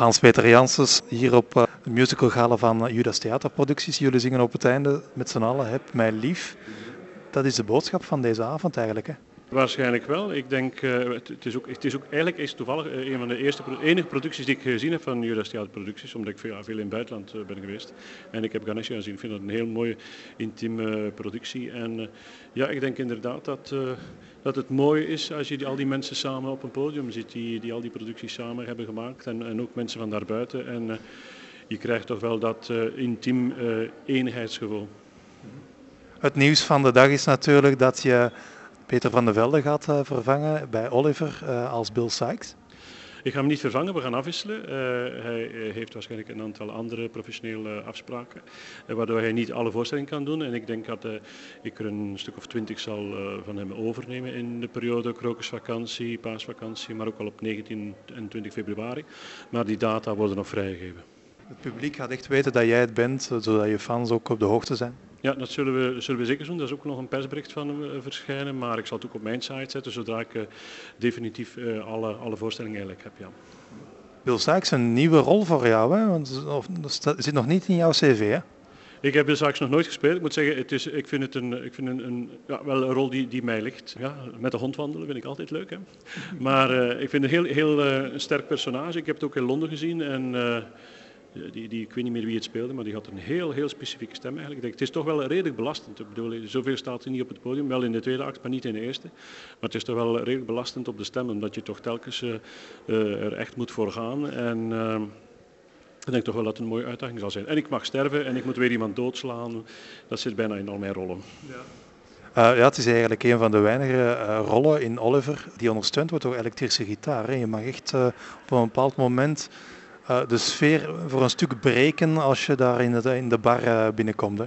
Hans-Peter Janssens, hier op uh, de musicalgala van Judas Theaterproducties. Jullie zingen op het einde met z'n allen Heb mij lief. Dat is de boodschap van deze avond eigenlijk. Hè? Waarschijnlijk wel. Ik denk, uh, het, is ook, het is ook eigenlijk is toevallig uh, een van de eerste, enige producties die ik gezien heb van Judas Theaterproducties, omdat ik veel, in het buitenland uh, ben geweest. En ik heb Ganesha gezien. Ik vind dat een heel mooie, intieme productie. En ja, ik denk inderdaad dat, dat het mooi is als je die, al die mensen samen op een podium ziet, die, die al die producties samen hebben gemaakt. En, en ook mensen van daarbuiten. En je krijgt toch wel dat intiem eenheidsgevoel. Het nieuws van de dag is natuurlijk dat je Peter van der Velde gaat uh, vervangen bij Oliver uh, als Bill Sykes. Ik ga hem niet vervangen, we gaan afwisselen. Uh, hij heeft waarschijnlijk een aantal andere professionele afspraken, waardoor hij niet alle voorstellingen kan doen. En ik denk dat ik er een stuk of twintig zal van hem overnemen in de periode krokusvakantie, paasvakantie, maar ook al op 19 en 20 februari. Maar die data worden nog vrijgegeven. Het publiek gaat echt weten dat jij het bent, zodat je fans ook op de hoogte zijn? Ja, dat zullen we, zullen we zeker doen. Daar is ook nog een persbericht van uh, verschijnen, maar ik zal het ook op mijn site zetten, zodra ik uh, definitief uh, alle, alle voorstellingen eigenlijk heb. Ja. Bill Sykes, een nieuwe rol voor jou, hè? Want dat zit nog niet in jouw cv, hè? Ik heb Bill Sykes nog nooit gespeeld. Ik moet zeggen, het is, ik vind het een, ik vind een, een ja, wel een rol die, die mij ligt. Ja, met de hond wandelen vind ik altijd leuk. Hè? Maar ik vind het een heel, heel sterk personage. Ik heb het ook in Londen gezien en die, die, ik weet niet meer wie het speelde, maar die had een heel, heel specifieke stem eigenlijk. Ik denk, het is toch wel redelijk belastend. Ik bedoel, zoveel staat er niet op het podium, wel in de tweede act, maar niet in de eerste. Maar het is toch wel redelijk belastend op de stem, omdat je toch telkens uh, uh, er echt moet voor gaan. En uh, ik denk toch wel dat het een mooie uitdaging zal zijn. En ik mag sterven en ik moet weer iemand doodslaan. Dat zit bijna in al mijn rollen. Ja. Uh, ja, het is eigenlijk een van de weinige uh, rollen in Oliver die ondersteund wordt door elektrische gitaar. Hè. Je mag echt uh, op een bepaald moment de sfeer voor een stuk breken als je daar in de, in de bar uh, binnenkomt. Hè?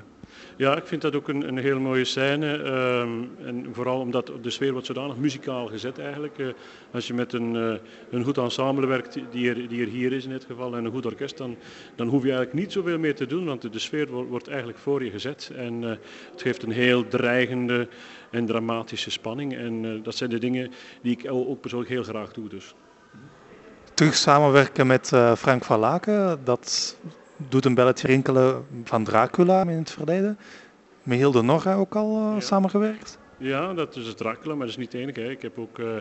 Ja, ik vind dat ook een, een hele mooie scène. Um, en vooral omdat de sfeer wordt zodanig muzikaal gezet eigenlijk. Uh, als je met een, een goed ensemble werkt, die er, die er hier is in dit geval, en een goed orkest, dan, dan hoef je eigenlijk niet zoveel meer te doen, want de, sfeer wordt, wordt, eigenlijk voor je gezet. En het geeft een heel dreigende en dramatische spanning. En dat zijn de dingen die ik ook persoonlijk heel graag doe. Dus terug samenwerken met uh, Frank van Laken. Dat doet een belletje rinkelen van Dracula in het verleden. Michiel de Norra ook al uh, ja. samengewerkt? Ja, dat is het Dracula, maar dat is niet het enige. Ik heb ook uh,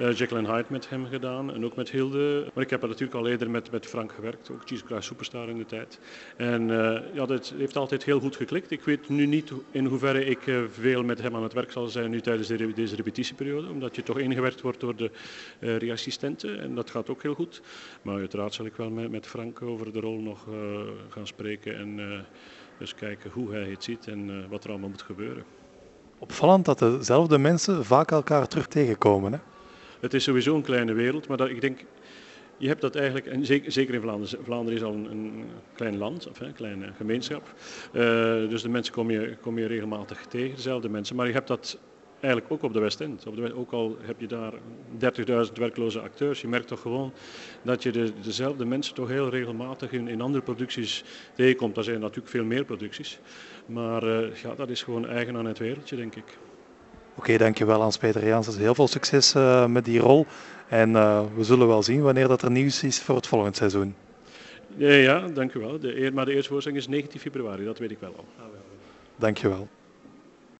uh, Jacqueline Hyde met hem gedaan en ook met Hilde. Maar ik heb er natuurlijk al eerder met, met Frank gewerkt, ook Jesus Christ Superstar in de tijd. En uh, ja, dat heeft altijd heel goed geklikt. Ik weet nu niet in hoeverre ik veel met hem aan het werk zal zijn nu tijdens de, deze repetitieperiode, omdat je toch ingewerkt wordt door de reassistenten en dat gaat ook heel goed. Maar uiteraard zal ik wel met, met Frank over de rol nog gaan spreken en dus kijken hoe hij het ziet en wat er allemaal moet gebeuren. Opvallend dat dezelfde mensen vaak elkaar terug tegenkomen. Hè? Het is sowieso een kleine wereld, maar dat, ik denk, je hebt dat eigenlijk, en zeker, in Vlaanderen, Vlaanderen is al een, een klein land, of een kleine gemeenschap. Uh, dus de mensen kom je, kom je regelmatig tegen, dezelfde mensen. Maar je hebt dat eigenlijk ook op de West-End. Ook al heb je daar 30.000 werkloze acteurs, je merkt toch gewoon dat je de, dezelfde mensen toch heel regelmatig in, in andere producties tegenkomt. Er zijn natuurlijk veel meer producties, maar uh, ja, dat is gewoon eigen aan het wereldje, denk ik. Oké, okay, dankjewel Hans-Peter Janssens. Heel veel succes uh, met die rol. En uh, we zullen wel zien wanneer dat er nieuws is voor het volgende seizoen. Ja, ja dankjewel. De, maar de eerste voorstelling is 19 februari, dat weet ik wel al. Dankjewel.